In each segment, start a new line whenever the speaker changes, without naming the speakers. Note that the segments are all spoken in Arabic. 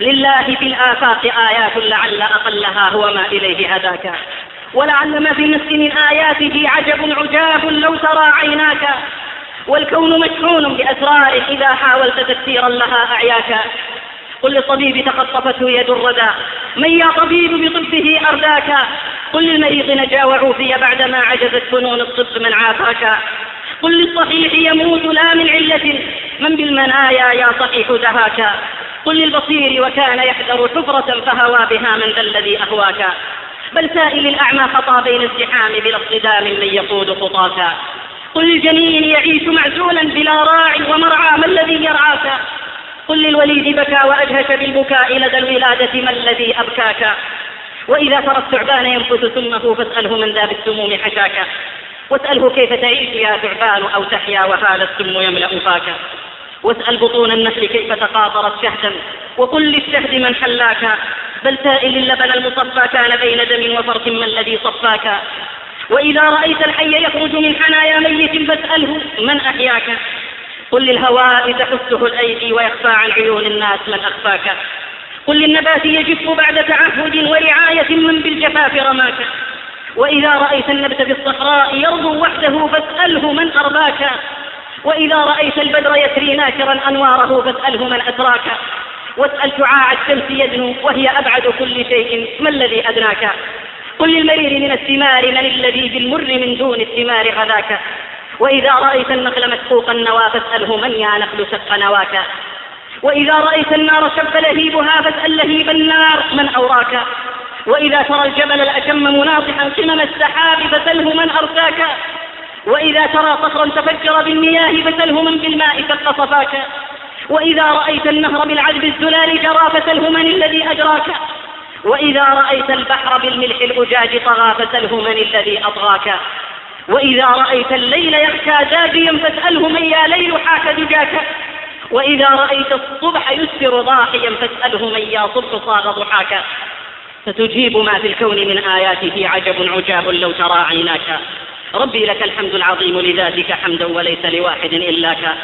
لله في الآفاق آيات لعل أقلها هو ما إليه هداك. ولعل ما في النفس من آياته عجب عجاب لو ترى عيناك. والكون مشحون بأسرار إذا حاولت تفسيرا لها أعياك. قل للطبيب تخطفته يد الردى. من يا طبيب بطبه أرداك؟ قل للمريض نجا وعوفي بعدما عجزت فنون الطب من عافاك. قل للصحيح يموت لا من علة. من بالمنايا يا صحيح دهاك. قل للبصير وكان يحذر حفرة فهوى بها من ذا الذي أهواك. بل سائل الأعمى خطى بين الزحام بلا اصطدام من يقود خطاك. قل للجنين يعيش معزولا بلا راع ومرعى ما الذي يرعاك. قل للوليد بكى وأجهش بالبكاء لدى الولادة ما الذي أبكاك. وإذا ترى الثعبان ينفث سمه فاسأله من ذا بالسموم حشاك. واسأله كيف تعيش يا ثعبان أو تحيا وهذا السم يملأ فاك. واسأل بطون النخل كيف تقاطرت شهدا. وقل للشهد من حلاك بل سائل اللبن المصفى كان بين دم وفرق ما الذي صفاك. وإذا رأيت الحي يخرج من حنايا ميت فاسأله من أحياك. قل للهواء تحسه الأيدي ويخفى عن عيون الناس من أخفاك. قل للنبات يجف بعد تعهد ورعاية من بالجفاف رماك. وإذا رأيت النبت في الصحراء يرضو وحده فاسأله من أرباك وإذا رأيت البدر يسري ناشرا أنواره فاسأله من أسراك واسأل شعاع الشمس يدنو وهي أبعد كل شيء. ما الذي أدناك قل للمرير من الثمار من الذي بالمر من دون الثمار غذاك. وإذا رأيت النخل مسقوق النوى فاسأله من يا نخل سق نواك. وإذا رأيت النار شب لهيبها فاسأل لهيب النار من أوراك. وإذا ترى الجبل الأشم مناطحا قمم السحاب فسله من أرساك. وإذا ترى صخرا تفجر بالمياه فسله من بالماء سق صفاك وإذا رأيت النهر بالعذب الزلال جرى فسله من الذي أجراك. وإذا رأيت البحر بالملح الأجاج طغى فسله من الذي أطغاك. وإذا رأيت الليل يغشى زاجيا فاسأله من يا ليل حاك دجاك. وإذا رأيت الصبح يسفر ضاحيا فاسأله من يا صبح صاغ ضحاك. فتجيب ما في الكون من آياته عجب عجاب لو ترى عيناك. ربي لك الحمد العظيم لذاتك حمدا وليس لواحد إلاك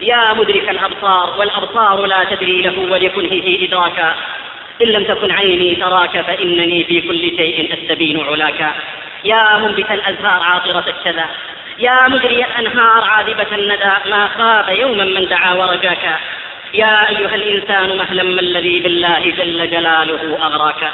يا مدرك الأبصار والأبصار لا تدري له ولكنهه إدراكا إن لم تكن عيني تراك فإنني في كل شيء أستبين علاك. يا منبت الأزهار عاطرة الشذا. يا مجري الأنهار عاذبة الندى. ما خاب يوما من دعا ورجاك. يا أيها الإنسان مهلا ما الذي بالله جل جلاله أغراك.